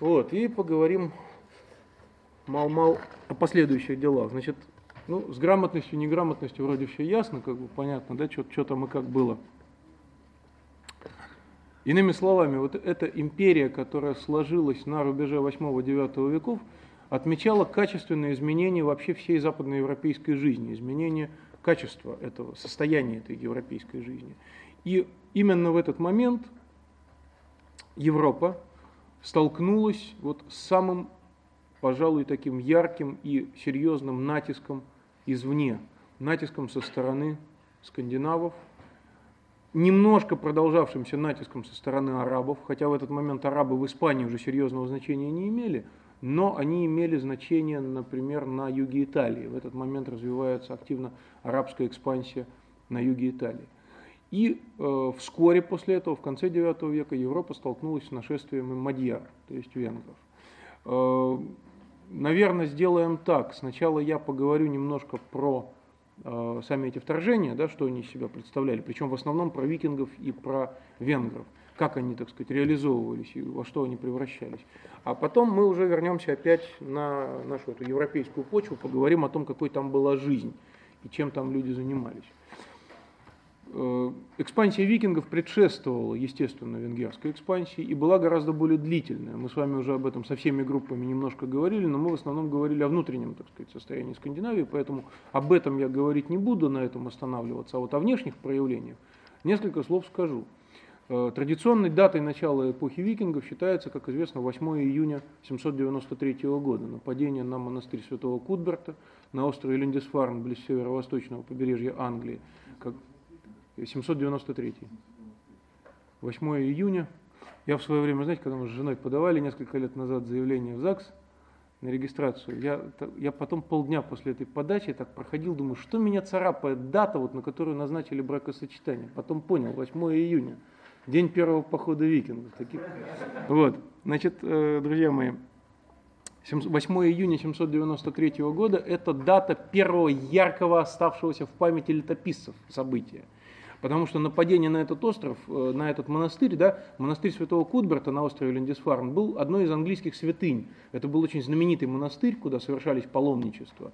Вот, и поговорим мал-мал о последующих делах. Значит, ну, с грамотностью, неграмотностью вроде все ясно, как бы понятно, да, что там и как было. Иными словами, вот эта империя, которая сложилась на рубеже 8-9 веков, отмечала качественные изменения вообще всей западноевропейской жизни, изменения качества этого, состояния этой европейской жизни. И именно в этот момент Европа столкнулась вот с самым, пожалуй, таким ярким и серьезным натиском извне, натиском со стороны скандинавов, немножко продолжавшимся натиском со стороны арабов, хотя в этот момент арабы в Испании уже серьезного значения не имели, но они имели значение, например, на юге Италии. В этот момент развивается активно арабская экспансия на юге Италии. И э, вскоре после этого, в конце IX века, Европа столкнулась с нашествием мадьяр, то есть венгров. Э, наверное, сделаем так. Сначала я поговорю немножко про э, сами эти вторжения, да, что они из себя представляли, причем в основном про викингов и про венгров, как они, так сказать, реализовывались и во что они превращались. А потом мы уже вернемся опять на нашу эту европейскую почву, поговорим о том, какой там была жизнь и чем там люди занимались. Э, экспансия викингов предшествовала, естественно, венгерской экспансии и была гораздо более длительная. Мы с вами уже об этом со всеми группами немножко говорили, но мы в основном говорили о внутреннем, так сказать, состоянии Скандинавии, поэтому об этом я говорить не буду, на этом останавливаться, а вот о внешних проявлениях несколько слов скажу. Э, традиционной датой начала эпохи викингов считается, как известно, 8 июня 793 года, нападение на монастырь святого Кутберта на острове Линдисфарн, близ северо-восточного побережья Англии, как 793. 8 июня. Я в свое время, знаете, когда мы с женой подавали несколько лет назад заявление в ЗАГС на регистрацию, я, я потом полдня после этой подачи так проходил, думаю, что меня царапает дата, вот, на которую назначили бракосочетание. Потом понял, 8 июня, день первого похода викингов. Таких. Вот, значит, э, друзья мои, 8 июня 793 года – это дата первого яркого оставшегося в памяти летописцев события. Потому что нападение на этот остров, э, на этот монастырь, да, монастырь святого Кутберта на острове Линдисфарн был одной из английских святынь. Это был очень знаменитый монастырь, куда совершались паломничества.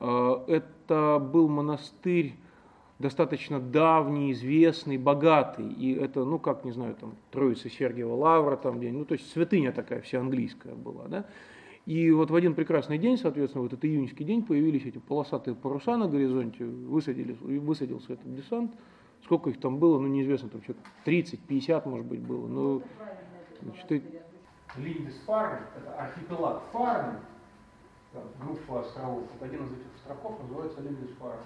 Э, это был монастырь достаточно давний, известный, богатый. И это, ну как, не знаю, там, Троица Сергиева Лавра, там, ну то есть святыня такая вся английская была. Да? И вот в один прекрасный день, соответственно, в этот июньский день появились эти полосатые паруса на горизонте, высадились, высадился этот десант, Сколько их там было, ну неизвестно, там что-то 30-50 может быть было. Но, значит, Линдис Фарн, это архипелаг Фарн, группа островов. Вот один из этих островов называется Линдис Фарн.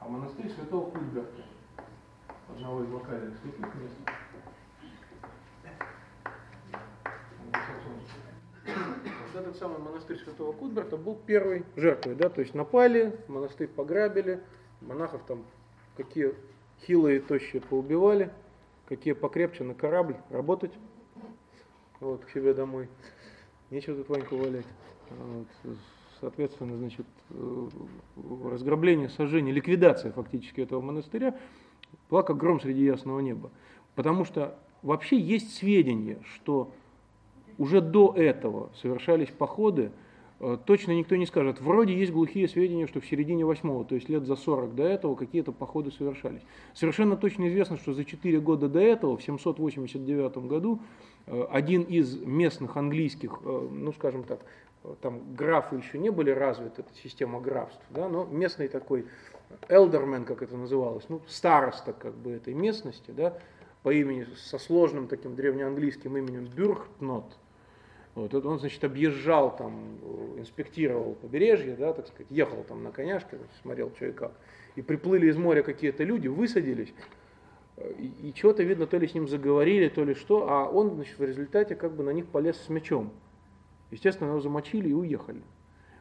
А монастырь Святого Кульберта, одного из локальных святых мест. Вот этот самый монастырь Святого Кудберта был первой жертвой, да, то есть напали, монастырь пограбили, монахов там какие хилые, тощие поубивали, какие покрепче на корабль, работать, вот, к себе домой. Нечего тут Ваньку валять. Вот, соответственно, значит, э, разграбление, сожжение, ликвидация фактически этого монастыря была как гром среди ясного неба. Потому что вообще есть сведения, что уже до этого совершались походы точно никто не скажет. Вроде есть глухие сведения, что в середине восьмого, то есть лет за 40 до этого, какие-то походы совершались. Совершенно точно известно, что за 4 года до этого, в 789 году, э, один из местных английских, э, ну скажем так, там графы еще не были развиты, эта система графств, да, но местный такой элдермен, как это называлось, ну староста как бы этой местности, да, по имени, со сложным таким древнеанглийским именем Бюрхтнот, вот, он, значит, объезжал там, инспектировал побережье, да, так сказать, ехал там на коняшке, смотрел, что и как. И приплыли из моря какие-то люди, высадились, и, и чего-то, видно, то ли с ним заговорили, то ли что, а он, значит, в результате как бы на них полез с мечом. Естественно, его замочили и уехали.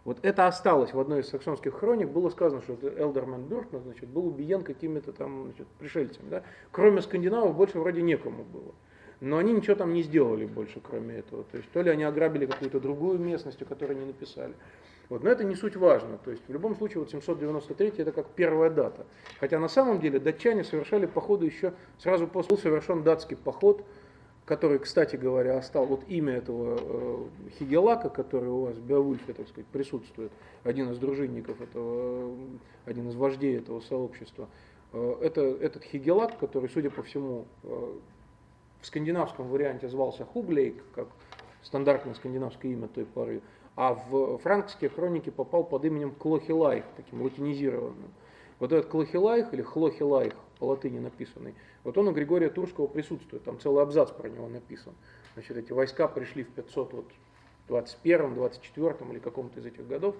Вот это осталось в одной из саксонских хроник, было сказано, что Элдерман Бюртман, значит, был убиен какими-то там значит, пришельцами. Да? Кроме скандинавов больше вроде некому было. Но они ничего там не сделали больше, кроме этого. То есть то ли они ограбили какую-то другую местность, о которой не написали. Вот, но это не суть важно. То есть в любом случае вот 793 это как первая дата. Хотя на самом деле датчане совершали походы еще сразу после. Был совершен датский поход который, кстати говоря, остал, вот имя этого э, Хигелака, который у вас в Беовульфе, так сказать, присутствует, один из дружинников этого, один из вождей этого сообщества, э, это этот Хигелак, который, судя по всему, э, в скандинавском варианте звался Хуглейк, как стандартное скандинавское имя той поры, а в франкские хроники попал под именем Клохилайх, таким латинизированным. Вот этот Клохилайх или Хлохилайх, по латыни написанный, вот он у Григория Турского присутствует, там целый абзац про него написан. Значит, эти войска пришли в 521, 24 или каком-то из этих годов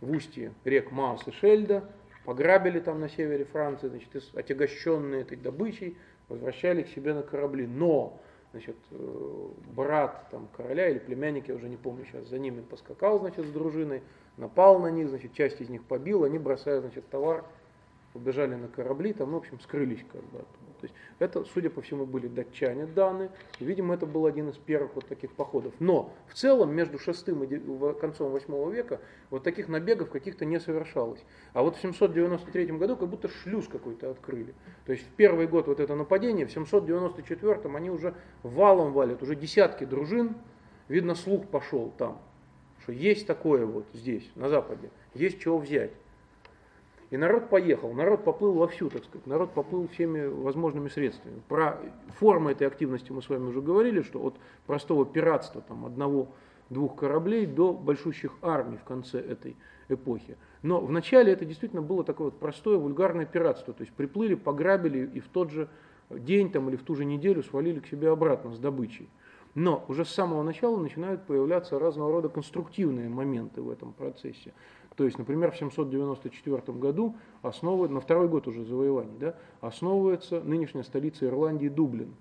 в устье рек Маус и Шельда, пограбили там на севере Франции, значит, отягощенные этой добычей, возвращали к себе на корабли. Но значит, э, брат там, короля или племянник, я уже не помню сейчас, за ними поскакал значит, с дружиной, напал на них, значит, часть из них побил, они бросают значит, товар, побежали на корабли, там, ну, в общем, скрылись как бы. То есть это, судя по всему, были датчане данные, и, видимо, это был один из первых вот таких походов. Но в целом между шестым и концом восьмого века вот таких набегов каких-то не совершалось. А вот в 793 году как будто шлюз какой-то открыли. То есть в первый год вот это нападение, в 794 они уже валом валят, уже десятки дружин, видно, слух пошел там, что есть такое вот здесь, на Западе, есть чего взять. И народ поехал, народ поплыл вовсю, так сказать, народ поплыл всеми возможными средствами. Про формы этой активности мы с вами уже говорили, что от простого пиратства там, одного-двух кораблей до большущих армий в конце этой эпохи. Но вначале это действительно было такое вот простое вульгарное пиратство, то есть приплыли, пограбили и в тот же день там, или в ту же неделю свалили к себе обратно с добычей. Но уже с самого начала начинают появляться разного рода конструктивные моменты в этом процессе. То есть, например, в 794 году основывает, на второй год уже завоеваний, да, основывается нынешняя столица Ирландии Дублин.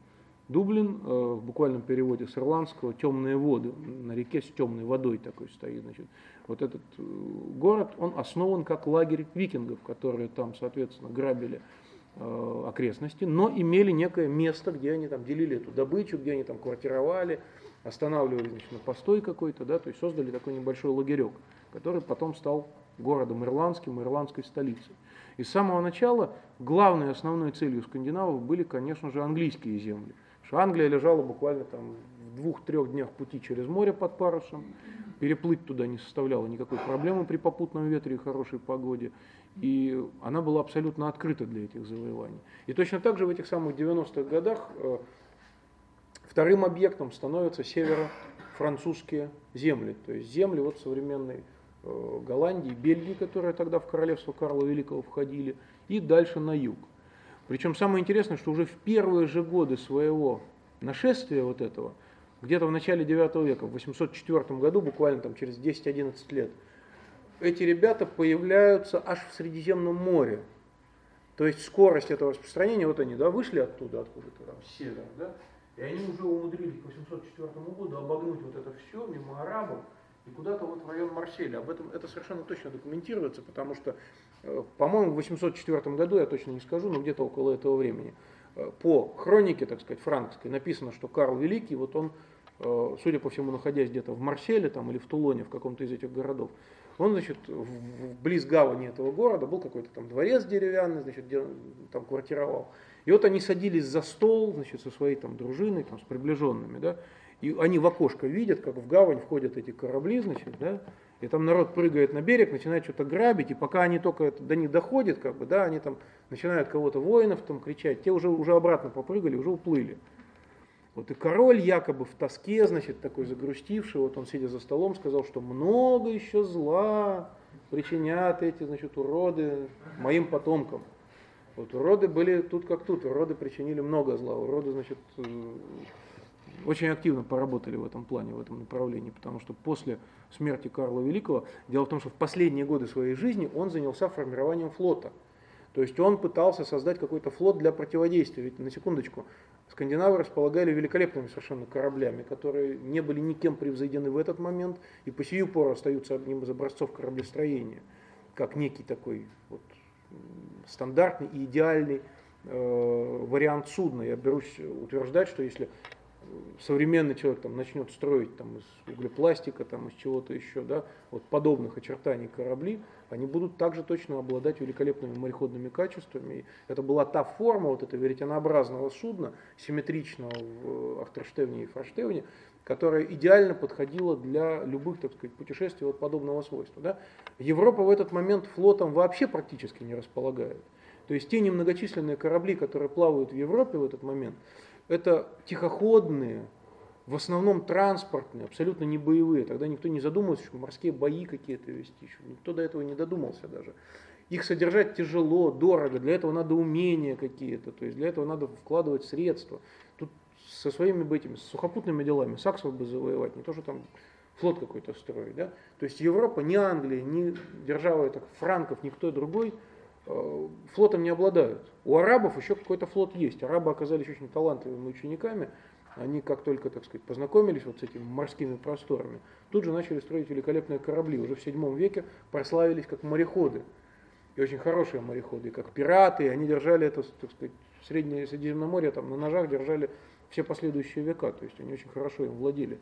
Дублин э, в буквальном переводе с ирландского темные воды, на реке с темной водой такой стоит. Значит. Вот этот э, город, он основан как лагерь викингов, которые там, соответственно, грабили э, окрестности, но имели некое место, где они там делили эту добычу, где они там квартировали, останавливались значит, на постой какой-то, да, то есть создали такой небольшой лагерек который потом стал городом ирландским, ирландской столицей. И с самого начала главной основной целью скандинавов были, конечно же, английские земли. что Англия лежала буквально там в двух-трех днях пути через море под парусом, переплыть туда не составляло никакой проблемы при попутном ветре и хорошей погоде, и она была абсолютно открыта для этих завоеваний. И точно так же в этих самых 90-х годах э, вторым объектом становятся северо-французские земли, то есть земли вот современной Голландии, Бельгии, которые тогда в королевство Карла Великого входили, и дальше на юг. Причем самое интересное, что уже в первые же годы своего нашествия вот этого, где-то в начале 9 века, в 804 году, буквально там через 10-11 лет, эти ребята появляются аж в Средиземном море. То есть скорость этого распространения, вот они, да, вышли оттуда, откуда-то там, с севера, да, и они уже умудрились к 804 году обогнуть вот это все мимо арабов, и куда-то вот в район Марселя. Об этом это совершенно точно документируется, потому что, э, по-моему, в 804 году, я точно не скажу, но где-то около этого времени, э, по хронике, так сказать, франкской написано, что Карл Великий, вот он, э, судя по всему, находясь где-то в Марселе там, или в Тулоне, в каком-то из этих городов, он, значит, близ гавани этого города был какой-то там дворец деревянный, значит, где там квартировал. И вот они садились за стол, значит, со своей там дружиной, там, с приближенными, да, и они в окошко видят, как в гавань входят эти корабли, значит, да, и там народ прыгает на берег, начинает что-то грабить, и пока они только до них доходят, как бы, да, они там начинают кого-то воинов там кричать, те уже, уже обратно попрыгали, уже уплыли. Вот и король якобы в тоске, значит, такой загрустивший, вот он сидя за столом сказал, что много еще зла причинят эти, значит, уроды моим потомкам. Вот уроды были тут как тут, уроды причинили много зла, уроды, значит, э, очень активно поработали в этом плане, в этом направлении, потому что после смерти Карла Великого, дело в том, что в последние годы своей жизни он занялся формированием флота. То есть он пытался создать какой-то флот для противодействия. Ведь на секундочку, скандинавы располагали великолепными совершенно кораблями, которые не были никем превзойдены в этот момент и по сию пору остаются одним из образцов кораблестроения, как некий такой вот стандартный и идеальный э, вариант судна. Я берусь утверждать, что если современный человек там начнет строить там, из углепластика, там, из чего-то еще, да, вот подобных очертаний корабли, они будут также точно обладать великолепными мореходными качествами. И это была та форма вот этого веретенообразного судна, симметричного в Ахтерштевне и Форштевне, которая идеально подходила для любых, так сказать, путешествий вот подобного свойства. Да? Европа в этот момент флотом вообще практически не располагает. То есть те немногочисленные корабли, которые плавают в Европе в этот момент, это тихоходные, в основном транспортные, абсолютно не боевые. Тогда никто не задумывался, что морские бои какие-то вести. Никто до этого не додумался даже. Их содержать тяжело, дорого, для этого надо умения какие-то, то есть для этого надо вкладывать средства. Тут со своими этими с сухопутными делами Саксов бы завоевать, не то, что там флот какой-то строить. Да? То есть Европа, ни Англия, ни держава так, франков, никто другой флотом не обладают. У арабов еще какой-то флот есть. Арабы оказались очень талантливыми учениками. Они как только, так сказать, познакомились вот с этими морскими просторами, тут же начали строить великолепные корабли. Уже в 7 веке прославились как мореходы. И очень хорошие мореходы, как пираты. Они держали это, так сказать, в Среднее Средиземноморье, там на ножах держали все последующие века. То есть они очень хорошо им владели.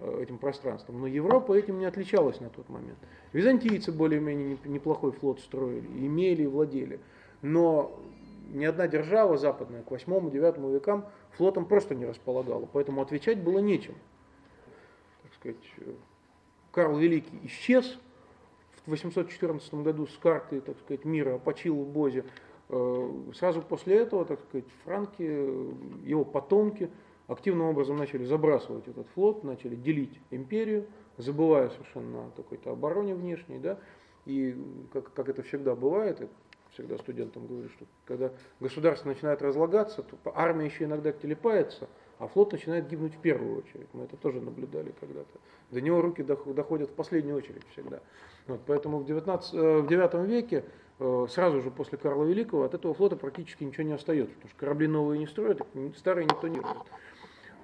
Э, этим пространством. Но Европа этим не отличалась на тот момент. Византийцы более-менее неплохой флот строили, имели и владели. Но ни одна держава западная к 8-9 векам флотом просто не располагала, поэтому отвечать было нечем. Так сказать, Карл Великий исчез в 814 году с карты так сказать, мира, почил в Бозе. Э, сразу после этого, так сказать, франки, его потомки – активным образом начали забрасывать этот флот, начали делить империю, забывая совершенно о какой-то обороне внешней, да, и как, как это всегда бывает, я всегда студентам говорю, что когда государство начинает разлагаться, то армия еще иногда телепается, а флот начинает гибнуть в первую очередь. Мы это тоже наблюдали когда-то. До него руки доходят в последнюю очередь всегда. Вот, поэтому в, 19, э, в 9 веке, э, сразу же после Карла Великого, от этого флота практически ничего не остается, потому что корабли новые не строят, старые никто не строит.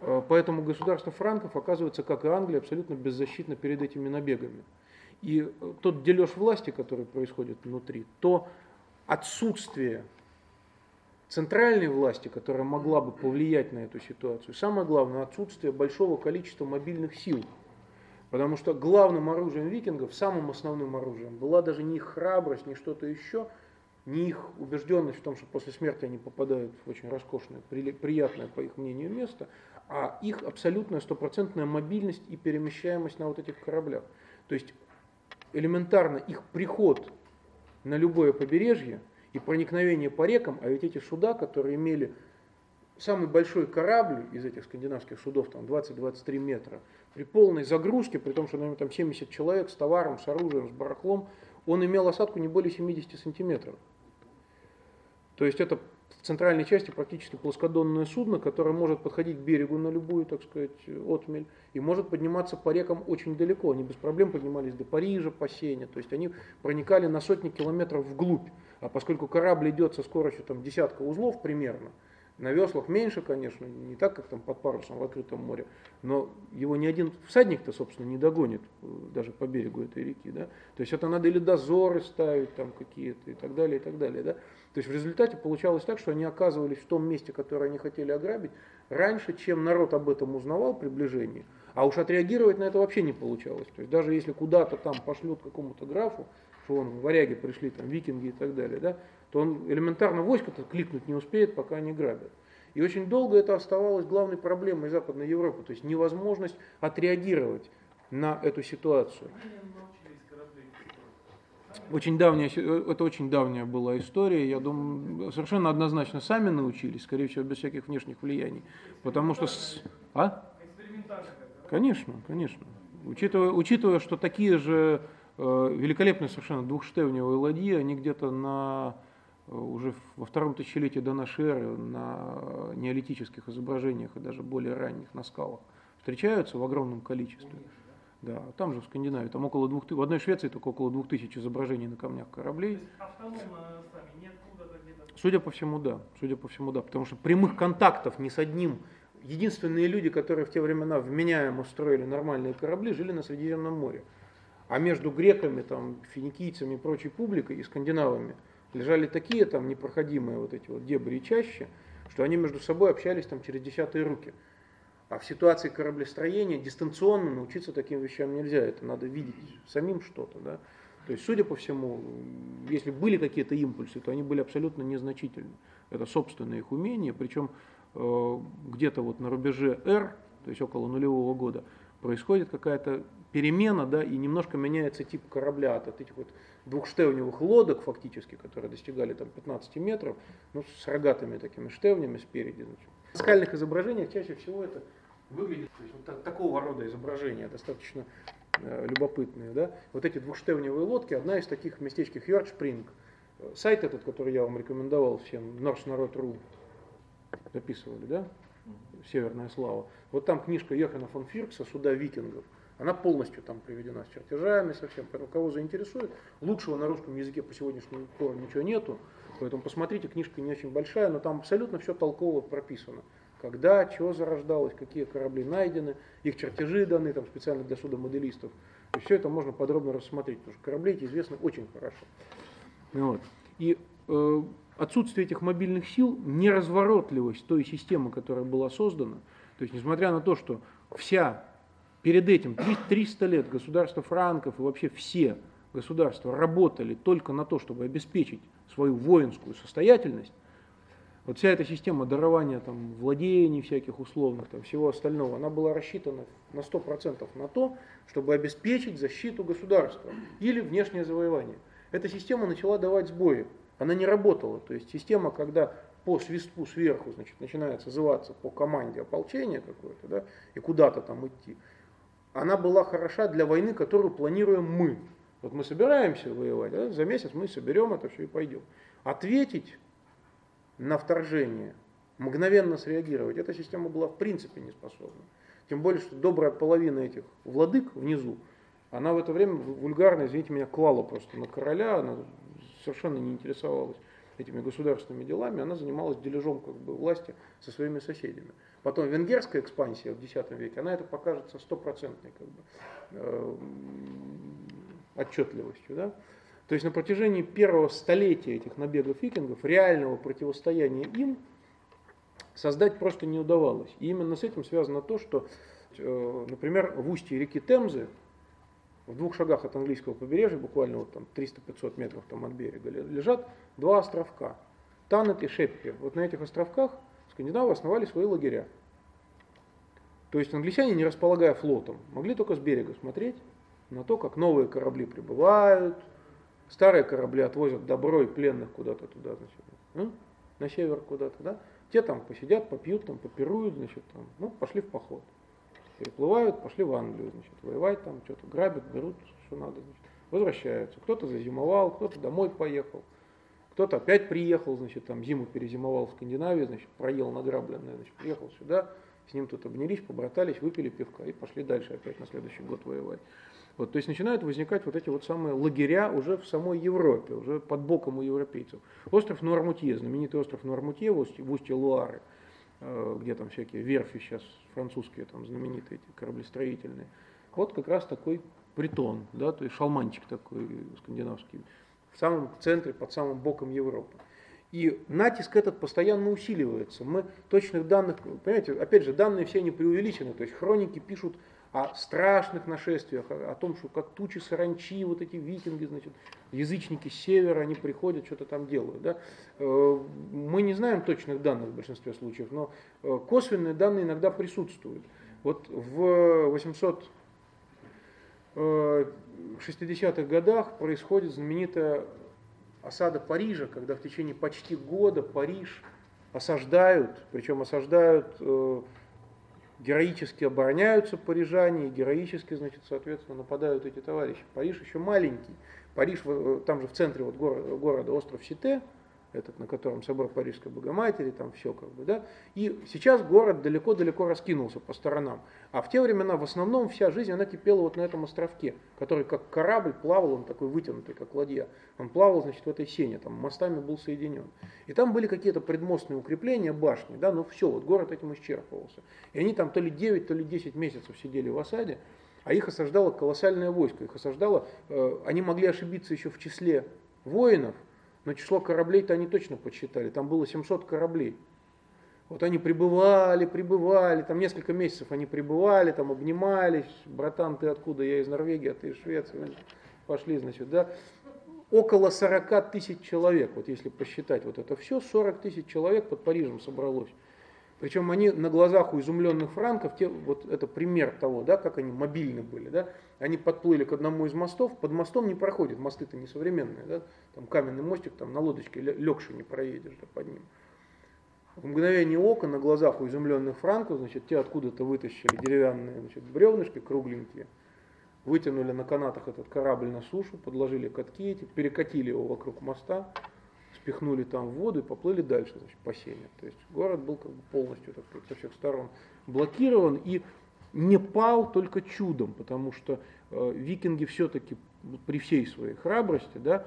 Э, поэтому государство франков оказывается, как и Англия, абсолютно беззащитно перед этими набегами. И э, тот дележ власти, который происходит внутри, то отсутствие центральной власти, которая могла бы повлиять на эту ситуацию, самое главное, отсутствие большого количества мобильных сил. Потому что главным оружием викингов, самым основным оружием, была даже не их храбрость, не что-то еще, не их убежденность в том, что после смерти они попадают в очень роскошное, приятное, по их мнению, место, а их абсолютная стопроцентная мобильность и перемещаемость на вот этих кораблях. То есть элементарно их приход на любое побережье и проникновение по рекам, а ведь эти суда, которые имели самый большой корабль из этих скандинавских судов, там 20-23 метра, при полной загрузке, при том, что на нем там 70 человек с товаром, с оружием, с барахлом, он имел осадку не более 70 сантиметров. То есть это в центральной части практически плоскодонное судно, которое может подходить к берегу на любую, так сказать, отмель, и может подниматься по рекам очень далеко. Они без проблем поднимались до Парижа, по Сене, то есть они проникали на сотни километров вглубь. А поскольку корабль идет со скоростью там, десятка узлов примерно, на веслах меньше, конечно, не так, как там под парусом в открытом море, но его ни один всадник-то, собственно, не догонит э, даже по берегу этой реки. Да? То есть это надо или дозоры ставить там какие-то и так далее, и так далее. Да? То есть в результате получалось так, что они оказывались в том месте, которое они хотели ограбить, раньше, чем народ об этом узнавал приближение, а уж отреагировать на это вообще не получалось. То есть даже если куда-то там пошлют какому-то графу, что он варяги пришли, там викинги и так далее, да, то он элементарно войско-то кликнуть не успеет, пока они грабят. И очень долго это оставалось главной проблемой Западной Европы, то есть невозможность отреагировать на эту ситуацию. Очень давняя, это очень давняя была история, я думаю, совершенно однозначно сами научились, скорее всего, без всяких внешних влияний. Потому что... А? Конечно, конечно. Учитывая, учитывая, что такие же э, великолепные совершенно двухштевневые ладьи, они где-то на Э, уже во втором тысячелетии до нашей эры на неолитических изображениях и даже более ранних на скалах встречаются в огромном количестве. Да, там же в Скандинавии, там около двух тысяч, в одной Швеции только около двух тысяч изображений на камнях кораблей. Судя по всему, да. Судя по всему, да. Потому что прямых контактов ни с одним. Единственные люди, которые в те времена вменяемо строили нормальные корабли, жили на Средиземном море. А между греками, там, финикийцами и прочей публикой и скандинавами – лежали такие там непроходимые вот эти вот дебри и чаще, что они между собой общались там через десятые руки. А в ситуации кораблестроения дистанционно научиться таким вещам нельзя. Это надо видеть самим что-то. Да? То есть, судя по всему, если были какие-то импульсы, то они были абсолютно незначительны. Это собственное их умение, причем э, где-то вот на рубеже R, то есть около нулевого года, происходит какая-то перемена, да, и немножко меняется тип корабля от этих вот двухштевневых лодок фактически, которые достигали там 15 метров, ну, с рогатыми такими штевнями спереди. Значит. В скальных изображениях чаще всего это выглядит, то есть вот так, такого рода изображения, достаточно э, любопытные. Да? Вот эти двухштевневые лодки, одна из таких в местечке Хьюардшпринг, сайт этот, который я вам рекомендовал всем, Norse записывали, да? Северная слава. Вот там книжка Йохана фон Фиркса «Суда викингов». Она полностью там приведена с чертежами совсем. Поэтому кого заинтересует, лучшего на русском языке по сегодняшнему пору ничего нету. Поэтому посмотрите, книжка не очень большая, но там абсолютно все толково прописано. Когда, чего зарождалось, какие корабли найдены, их чертежи даны там специально для судомоделистов. И все это можно подробно рассмотреть, потому что корабли эти известны очень хорошо. Вот. И э, отсутствие этих мобильных сил, неразворотливость той системы, которая была создана, то есть несмотря на то, что вся перед этим 300 лет государства франков и вообще все государства работали только на то, чтобы обеспечить свою воинскую состоятельность, вот вся эта система дарования там, владений всяких условных, там, всего остального, она была рассчитана на 100% на то, чтобы обеспечить защиту государства или внешнее завоевание. Эта система начала давать сбои, она не работала. То есть система, когда по свистку сверху значит, начинает созываться по команде ополчения какое-то, да, и куда-то там идти, она была хороша для войны, которую планируем мы. Вот мы собираемся воевать, да, за месяц мы соберем это все и пойдем. Ответить на вторжение, мгновенно среагировать, эта система была в принципе не способна. Тем более, что добрая половина этих владык внизу, она в это время вульгарно, извините меня, клала просто на короля, она совершенно не интересовалась этими государственными делами, она занималась дележом как бы, власти со своими соседями. Потом венгерская экспансия в X веке, она это покажется стопроцентной как бы, э, отчетливостью. Да? То есть на протяжении первого столетия этих набегов викингов реального противостояния им создать просто не удавалось. И именно с этим связано то, что, э, например, в устье реки Темзы, в двух шагах от английского побережья, буквально вот там 300-500 метров там от берега, лежат два островка, Танет и Шеппи. Вот на этих островках скандинавы основали свои лагеря. То есть англичане, не располагая флотом, могли только с берега смотреть на то, как новые корабли прибывают, старые корабли отвозят добро и пленных куда-то туда, значит, ну, на север куда-то, да. Те там посидят, попьют, там, попируют, значит, там, ну, пошли в поход переплывают, пошли в Англию, значит, воевать там, что-то грабят, берут, что надо, значит, возвращаются. Кто-то зазимовал, кто-то домой поехал, кто-то опять приехал, значит, там зиму перезимовал в Скандинавии, значит, проел награбленное, значит, приехал сюда, с ним тут обнялись, побратались, выпили пивка и пошли дальше опять на следующий год воевать. Вот, то есть начинают возникать вот эти вот самые лагеря уже в самой Европе, уже под боком у европейцев. Остров Нуармутье, знаменитый остров устье, в устье Луары, э, где там всякие верфи сейчас французские там знаменитые эти кораблестроительные. Вот как раз такой притон, да, то есть шалманчик такой скандинавский, в самом центре, под самым боком Европы. И натиск этот постоянно усиливается. Мы точных данных, понимаете, опять же, данные все не преувеличены, то есть хроники пишут о страшных нашествиях, о, том, что как тучи саранчи, вот эти викинги, значит, язычники с севера, они приходят, что-то там делают. Да? Э, мы не знаем точных данных в большинстве случаев, но э, косвенные данные иногда присутствуют. Вот в 860-х э, годах происходит знаменитая осада Парижа, когда в течение почти года Париж осаждают, причем осаждают героически обороняются парижане, и героически, значит, соответственно, нападают эти товарищи. Париж еще маленький. Париж, там же в центре вот города остров Сите, этот, на котором собор Парижской Богоматери, там все как бы, да. И сейчас город далеко-далеко раскинулся по сторонам. А в те времена в основном вся жизнь, она кипела вот на этом островке, который как корабль плавал, он такой вытянутый, как ладья. Он плавал, значит, в этой сене, там мостами был соединен. И там были какие-то предмостные укрепления, башни, да, но все, вот город этим исчерпывался. И они там то ли 9, то ли 10 месяцев сидели в осаде, а их осаждало колоссальное войско, их осаждало, э, они могли ошибиться еще в числе воинов, но число кораблей-то они точно подсчитали, там было 700 кораблей. Вот они пребывали, пребывали, там несколько месяцев они пребывали, там обнимались, братан, ты откуда, я из Норвегии, а ты из Швеции, пошли, значит, да. Около 40 тысяч человек, вот если посчитать вот это все, 40 тысяч человек под Парижем собралось. Причем они на глазах у изумленных франков, те, вот это пример того, да, как они мобильны были, да, они подплыли к одному из мостов, под мостом не проходит, мосты-то не современные, да, там каменный мостик, там на лодочке легче не проедешь да, под ним. В мгновение ока на глазах у изумленных франков, значит, те откуда-то вытащили деревянные значит, бревнышки кругленькие, вытянули на канатах этот корабль на сушу, подложили катки эти, перекатили его вокруг моста, спихнули там в воду и поплыли дальше, значит, по Сене. То есть город был как бы полностью так со всех сторон блокирован и не пал только чудом, потому что э, викинги все-таки при всей своей храбрости, да,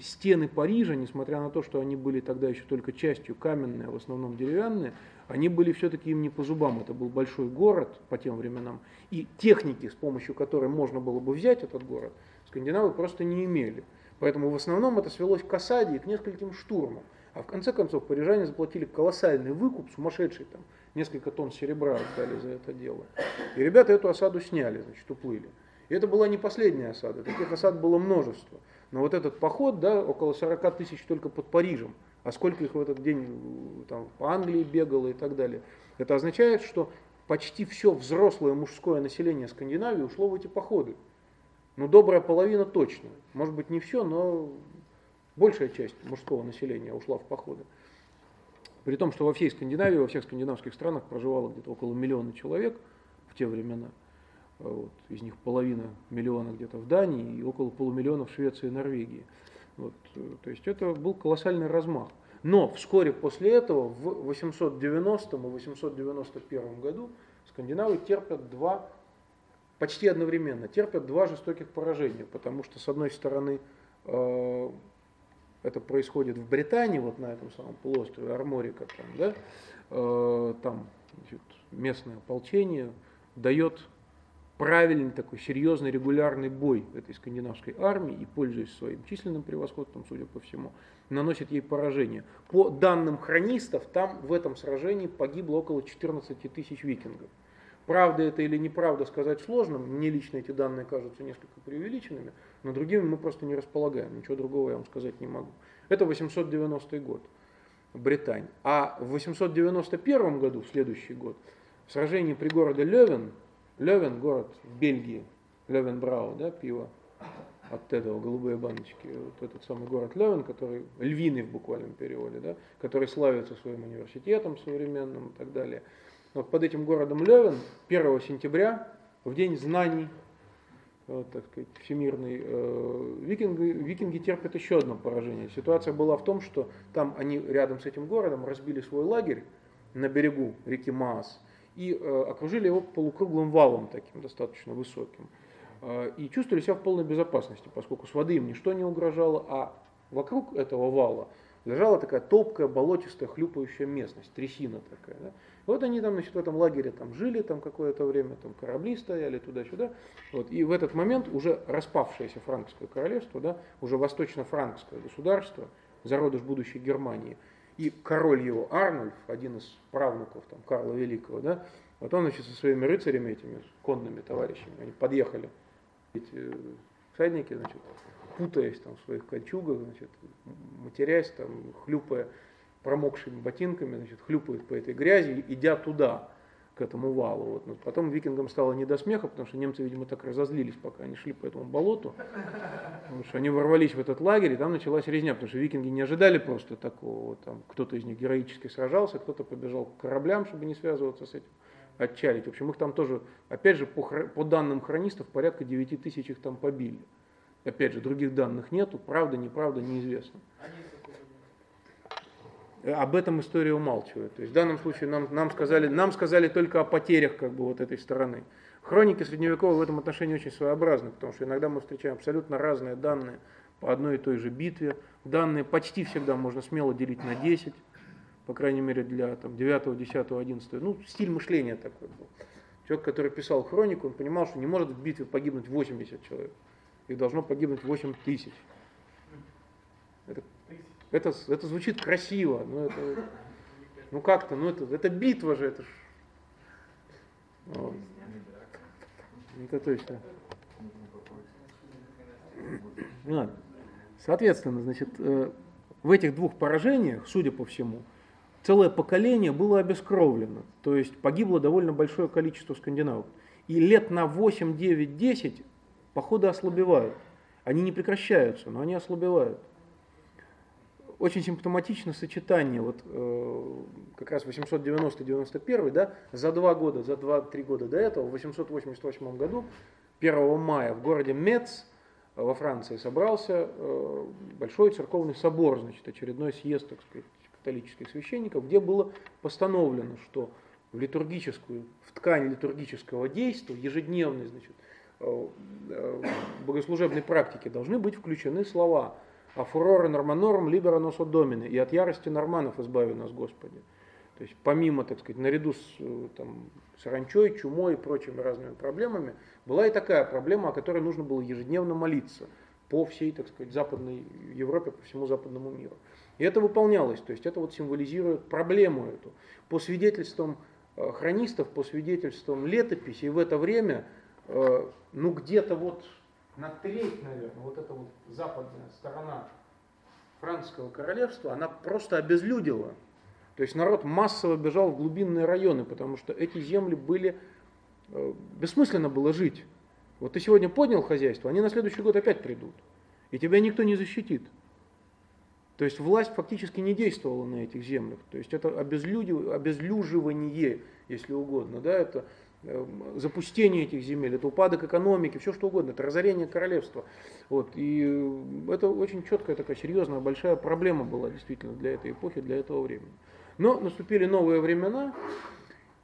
стены Парижа, несмотря на то, что они были тогда еще только частью каменные, в основном деревянные, они были все-таки им не по зубам. Это был большой город по тем временам. И техники, с помощью которой можно было бы взять этот город, скандинавы просто не имели. Поэтому в основном это свелось к осаде и к нескольким штурмам. А в конце концов парижане заплатили колоссальный выкуп, сумасшедший там, несколько тонн серебра отдали за это дело. И ребята эту осаду сняли, значит, уплыли. И это была не последняя осада, таких осад было множество. Но вот этот поход, да, около 40 тысяч только под Парижем, а сколько их в этот день э, там, по Англии бегало и так далее. Это означает, что почти все взрослое мужское население Скандинавии ушло в эти походы. Ну, добрая половина точно. Может быть, не все, но большая часть мужского населения ушла в походы. При том, что во всей Скандинавии, во всех скандинавских странах проживало где-то около миллиона человек в те времена – вот, из них половина миллиона где-то в Дании и около полумиллиона в Швеции и Норвегии. Вот, э, то есть это был колоссальный размах. Но вскоре после этого, в 890 и 891 году, скандинавы терпят два, почти одновременно, терпят два жестоких поражения, потому что, с одной стороны, э, это происходит в Британии, вот на этом самом полуострове Арморика, там, да, э, там значит, местное ополчение дает правильный такой серьезный регулярный бой этой скандинавской армии и, пользуясь своим численным превосходством, судя по всему, наносит ей поражение. По данным хронистов, там в этом сражении погибло около 14 тысяч викингов. Правда это или неправда сказать сложно, мне лично эти данные кажутся несколько преувеличенными, но другими мы просто не располагаем, ничего другого я вам сказать не могу. Это 890 год, Британь. А в 891 году, в следующий год, в сражении при городе Левен Левен, город в Бельгии, Левенбрау, да, пиво от этого, голубые баночки. Вот этот самый город Левен, который, львиный в буквальном переводе, да, который славится своим университетом современным и так далее. Вот под этим городом Левен 1 сентября, в день знаний, вот, так сказать, всемирный, э, викинги, викинги терпят еще одно поражение. Ситуация была в том, что там они рядом с этим городом разбили свой лагерь на берегу реки Маас, и э, окружили его полукруглым валом таким, достаточно высоким. Э, и чувствовали себя в полной безопасности, поскольку с воды им ничто не угрожало, а вокруг этого вала лежала такая топкая, болотистая, хлюпающая местность, трясина такая. Да? Вот они там, значит, в этом лагере там жили там какое-то время, там корабли стояли туда-сюда. Вот. И в этот момент уже распавшееся франкское королевство, да, уже восточно-франкское государство, зародыш будущей Германии – и король его Арнольф, один из правнуков там, Карла Великого, да, вот он значит, со своими рыцарями, этими конными товарищами, они подъехали, эти всадники, значит, путаясь там в своих кольчугах, значит, матерясь, там, хлюпая промокшими ботинками, значит, хлюпают по этой грязи, идя туда к этому валу. Вот. Но потом викингам стало не до смеха, потому что немцы, видимо, так разозлились, пока они шли по этому болоту, потому что они ворвались в этот лагерь, и там началась резня, потому что викинги не ожидали просто такого. Там кто-то из них героически сражался, кто-то побежал к кораблям, чтобы не связываться с этим, отчалить. В общем, их там тоже, опять же, по, по данным хронистов, порядка 9 тысяч их там побили. Опять же, других данных нету, правда, неправда, неизвестно. Они об этом история умалчивает. То есть в данном случае нам, нам, сказали, нам сказали только о потерях как бы, вот этой стороны. Хроники средневековые в этом отношении очень своеобразны, потому что иногда мы встречаем абсолютно разные данные по одной и той же битве. Данные почти всегда можно смело делить на 10, по крайней мере для там, 9, 10, 11. Ну, стиль мышления такой был. Человек, который писал хронику, он понимал, что не может в битве погибнуть 80 человек. Их должно погибнуть 8 тысяч. Это это, это звучит красиво, но это, Ну как-то, ну это, это битва же, это ж... Вот. Это точно. Ну, Соответственно, значит, э, в этих двух поражениях, судя по всему, целое поколение было обескровлено. То есть погибло довольно большое количество скандинавов. И лет на 8, 9, 10 походы ослабевают. Они не прекращаются, но они ослабевают. Очень симптоматично сочетание, вот э, как раз 890-91, да, за два года, за два-три года до этого, в 888 году, 1 мая в городе Мец, во Франции собрался э, большой церковный собор, значит, очередной съезд, так сказать, католических священников, где было постановлено, что в литургическую, в ткань литургического действия, ежедневной, значит, э, э, богослужебной практики должны быть включены слова «А фуроре норманорум либера носо домины» и «От ярости норманов избави нас, Господи». То есть помимо, так сказать, наряду с там, саранчой, чумой и прочими разными проблемами, была и такая проблема, о которой нужно было ежедневно молиться по всей, так сказать, Западной Европе, по всему западному миру. И это выполнялось, то есть это вот символизирует проблему эту. По свидетельствам э, хронистов, по свидетельствам летописи, в это время, э, ну где-то вот на треть, наверное, вот эта вот западная сторона Французского королевства, она просто обезлюдила. То есть народ массово бежал в глубинные районы, потому что эти земли были, э, бессмысленно было жить. Вот ты сегодня поднял хозяйство, они на следующий год опять придут. И тебя никто не защитит. То есть власть фактически не действовала на этих землях. То есть это обезлюживание, если угодно. Да? Это запустение этих земель, это упадок экономики, все что угодно, это разорение королевства. Вот. И это очень четкая такая серьезная, большая проблема была действительно для этой эпохи, для этого времени. Но наступили новые времена,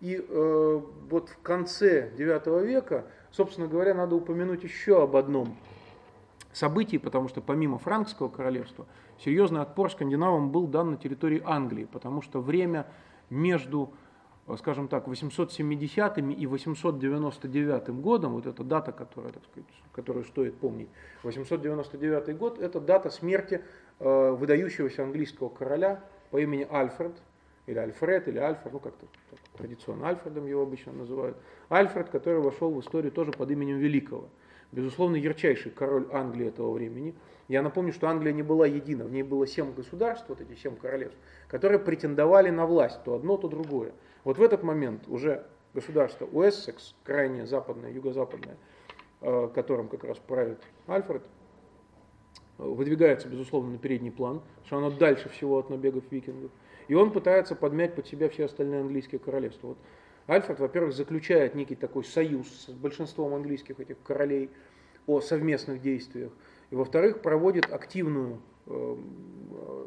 и э, вот в конце IX века, собственно говоря, надо упомянуть еще об одном событии, потому что помимо франкского королевства, серьезный отпор скандинавам был дан на территории Англии, потому что время между, скажем так, 870 и 899 годом, вот эта дата, которая, так сказать, которую стоит помнить, 899 год, это дата смерти э, выдающегося английского короля по имени Альфред, или Альфред, или Альфред, ну как-то традиционно Альфредом его обычно называют. Альфред, который вошел в историю тоже под именем Великого. Безусловно, ярчайший король Англии этого времени. Я напомню, что Англия не была едина, в ней было семь государств, вот эти семь королевств, которые претендовали на власть, то одно, то другое. Вот в этот момент уже государство Уэссекс, крайне западное, юго-западное, э, которым как раз правит Альфред, выдвигается, безусловно, на передний план, что оно дальше всего от набегов викингов. И он пытается подмять под себя все остальные английские королевства. Вот Альфред, во-первых, заключает некий такой союз с большинством английских этих королей о совместных действиях. И, во-вторых, проводит активную э,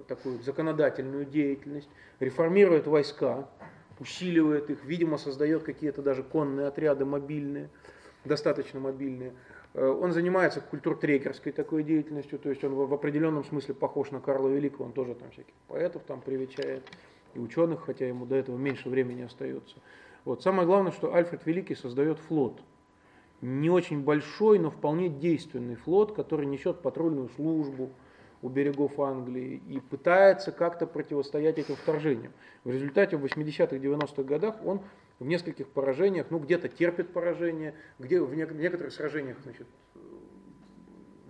такую законодательную деятельность, реформирует войска, усиливает их, видимо, создает какие-то даже конные отряды мобильные, достаточно мобильные. Э, он занимается культуртрекерской такой деятельностью, то есть он в определенном смысле похож на Карла Великого, он тоже там всяких поэтов там привечает, и ученых, хотя ему до этого меньше времени остается. Вот. Самое главное, что Альфред Великий создает флот. Не очень большой, но вполне действенный флот, который несет патрульную службу у берегов Англии и пытается как-то противостоять этим вторжениям. В результате в 80-х, 90-х годах он в нескольких поражениях, ну где-то терпит поражение, где в некоторых сражениях значит,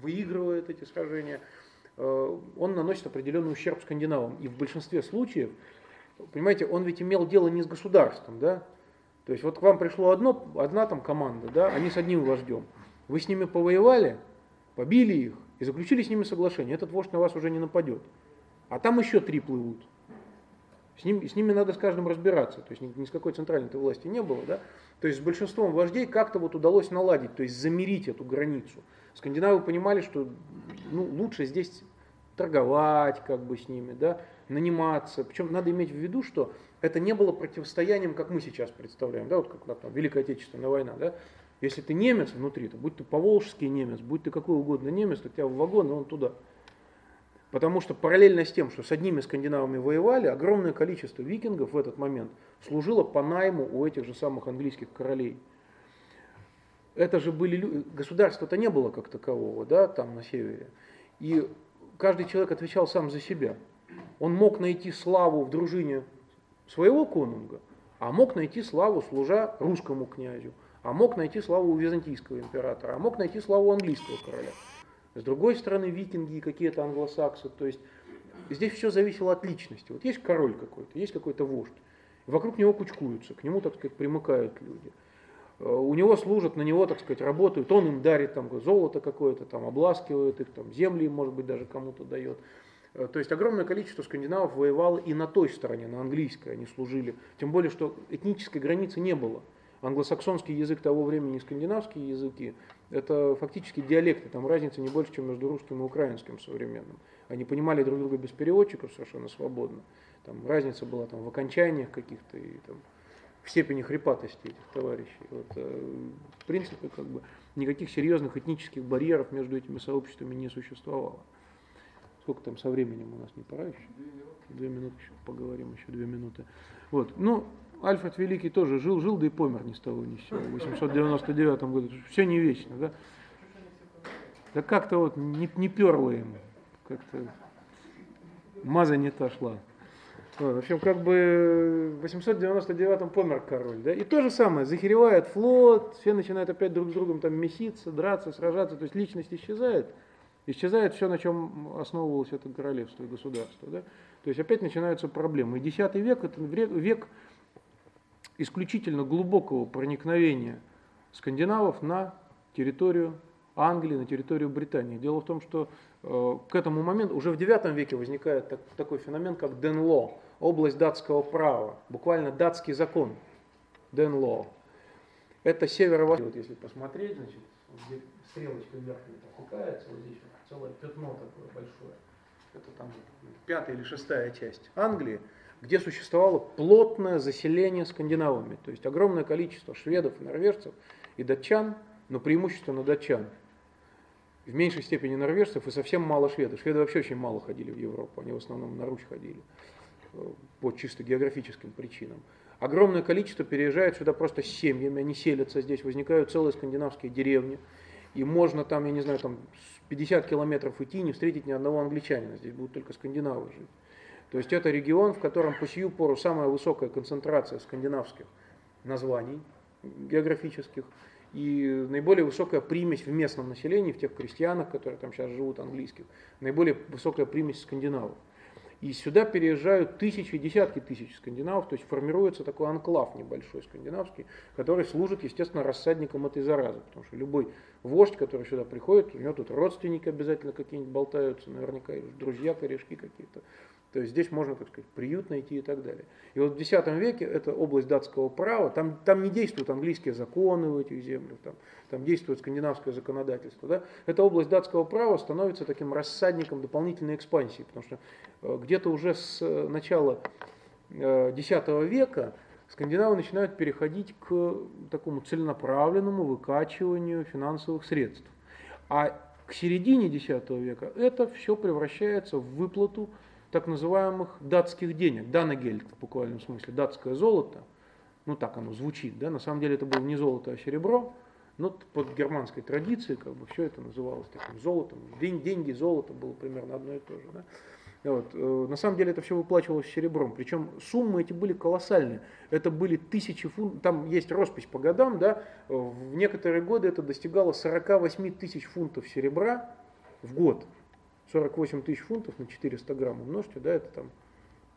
выигрывает эти сражения, э, он наносит определенный ущерб скандинавам. И в большинстве случаев, понимаете, он ведь имел дело не с государством, да? То есть вот к вам пришло одно, одна там команда, да, они с одним вождем. Вы с ними повоевали, побили их и заключили с ними соглашение. Этот вождь на вас уже не нападет. А там еще три плывут. С, ним, с ними надо с каждым разбираться, то есть ни, ни с какой центральной власти не было. Да? То есть с большинством вождей как-то вот удалось наладить, то есть замерить эту границу. Скандинавы понимали, что ну, лучше здесь торговать как бы с ними, да, наниматься. Причем надо иметь в виду, что это не было противостоянием, как мы сейчас представляем, да, вот как там, Великая Отечественная война, да. Если ты немец внутри, то будь ты поволжский немец, будь ты какой угодно немец, то тебя в вагон, и он туда. Потому что параллельно с тем, что с одними скандинавами воевали, огромное количество викингов в этот момент служило по найму у этих же самых английских королей. Это же были государства-то не было как такового, да, там на севере. И каждый человек отвечал сам за себя. Он мог найти славу в дружине своего конунга, а мог найти славу, служа русскому князю, а мог найти славу у византийского императора, а мог найти славу у английского короля. С другой стороны, викинги и какие-то англосаксы, то есть здесь все зависело от личности. Вот есть король какой-то, есть какой-то вождь, вокруг него кучкуются, к нему, так сказать, примыкают люди. Э, у него служат, на него, так сказать, работают, он им дарит там золото какое-то, там обласкивает их, там земли, может быть, даже кому-то дает. Э, то есть огромное количество скандинавов воевало и на той стороне, на английской они служили. Тем более, что этнической границы не было. Англосаксонский язык того времени и скандинавские языки – это фактически диалекты, там разница не больше, чем между русским и украинским современным. Они понимали друг друга без переводчиков совершенно свободно. Там разница была там, в окончаниях каких-то и там, в степени хрипатости этих товарищей. Вот, э, в принципе, как бы, никаких серьезных этнических барьеров между этими сообществами не существовало. Сколько там со временем у нас не пора еще? Две минуты еще поговорим, еще две минуты. Вот. Ну, Альфред Великий тоже жил, жил, да и помер ни с того ни с сего, в 899 году. Все не вечно, да? Да как-то вот не, не перло ему, как-то маза не та шла. Вот, в общем, как бы в 899-м помер король, да, и то же самое, захеревает флот, все начинают опять друг с другом там меситься, драться, сражаться, то есть личность исчезает, исчезает все, на чем основывалось это королевство и государство, да, то есть опять начинаются проблемы. И X век это век исключительно глубокого проникновения скандинавов на территорию Англии, на территорию Британии. Дело в том, что э, к этому моменту, уже в IX веке возникает так, такой феномен, как Денло, область датского права, буквально датский закон, Денло. Это северо-восток, вот если посмотреть, значит, где стрелочка вверх опускается, вот здесь вот целое пятно такое большое. Это там пятая или шестая часть Англии где существовало плотное заселение скандинавами, то есть огромное количество шведов норвежцев и датчан, но преимущественно датчан. В меньшей степени норвежцев и совсем мало шведов. Шведы вообще очень мало ходили в Европу, они в основном на Русь ходили э, по чисто географическим причинам. Огромное количество переезжает сюда просто семьями, они селятся здесь, возникают целые скандинавские деревни. И можно там, я не знаю, там 50 километров идти и не встретить ни одного англичанина, здесь будут только скандинавы жить. То есть это регион, в котором по сию пору самая высокая концентрация скандинавских названий географических и наиболее высокая примесь в местном населении, в тех крестьянах, которые там сейчас живут английских, наиболее высокая примесь скандинавов. И сюда переезжают тысячи, десятки тысяч скандинавов, то есть формируется такой анклав небольшой скандинавский, который служит, естественно, рассадником этой заразы, потому что любой вождь, который сюда приходит, у него тут родственники обязательно какие-нибудь болтаются, наверняка друзья, корешки какие-то. То есть здесь можно, так сказать, приют найти и так далее. И вот в X веке это область датского права, там, там не действуют английские законы в этих землях, там, там действует скандинавское законодательство. Да? Эта область датского права становится таким рассадником дополнительной экспансии, потому что э, где-то уже с э, начала X э, века скандинавы начинают переходить к такому целенаправленному выкачиванию финансовых средств. А к середине X века это все превращается в выплату так называемых датских денег, данагельд в буквальном смысле, датское золото, ну так оно звучит, да, на самом деле это было не золото, а серебро, но под германской традицией как бы все это называлось таким золотом, День, деньги, золото было примерно одно и то же. Да? Вот. Э, на самом деле это все выплачивалось серебром, причем суммы эти были колоссальные. Это были тысячи фунтов, там есть роспись по годам, да, в некоторые годы это достигало 48 тысяч фунтов серебра в год. 48 тысяч фунтов на 400 грамм умножьте, да, это там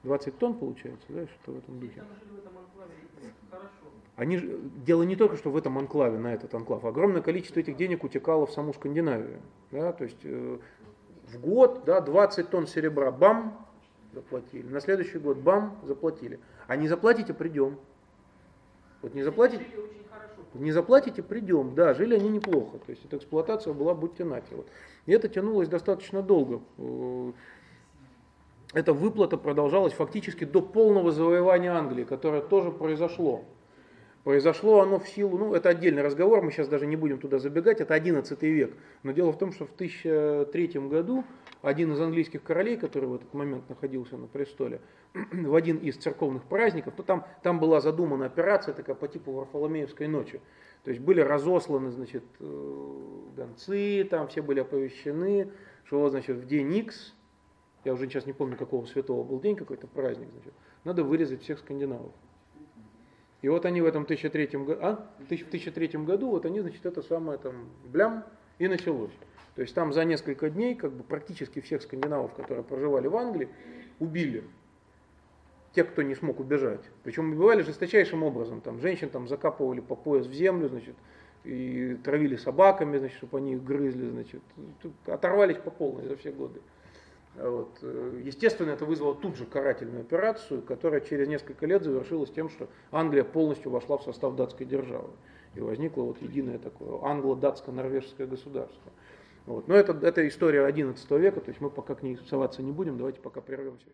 20 тонн получается, да, что в этом духе. Они же, дело не только, что в этом анклаве, на этот анклав, огромное количество этих денег утекало в саму Скандинавию. Да, то есть э, в год да, 20 тонн серебра, бам, заплатили. На следующий год, бам, заплатили. А не заплатите, придем. Вот не заплатите, не заплатите, придем. Да, жили они неплохо. То есть эта эксплуатация была, будьте. Вот. И это тянулось достаточно долго. Э, эта выплата продолжалась фактически до полного завоевания Англии, которое тоже произошло. Произошло оно в силу, ну это отдельный разговор, мы сейчас даже не будем туда забегать, это 11 век. Но дело в том, что в 1003 году один из английских королей, который в этот момент находился на престоле, в один из церковных праздников, ну, там, там была задумана операция такая по типу Варфоломеевской ночи. То есть были разосланы, значит, э, гонцы, там все были оповещены, что, значит, в день X, я уже сейчас не помню, какого святого был день, какой-то праздник, значит, надо вырезать всех скандинавов. И вот они в этом 1003 году, а? в 1003 году, вот они, значит, это самое там, блям, и началось. То есть там за несколько дней как бы практически всех скандинавов, которые проживали в Англии, убили. Те, кто не смог убежать. Причем убивали жесточайшим образом. Там женщин там закапывали по пояс в землю, значит, и травили собаками, значит, чтобы они их грызли, значит, оторвались по полной за все годы. Вот. Естественно, это вызвало тут же карательную операцию, которая через несколько лет завершилась тем, что Англия полностью вошла в состав датской державы. И возникло вот единое такое англо-датско-норвежское государство. Вот. Но это, это история XI века, то есть мы пока к ней соваться не будем, давайте пока прервемся.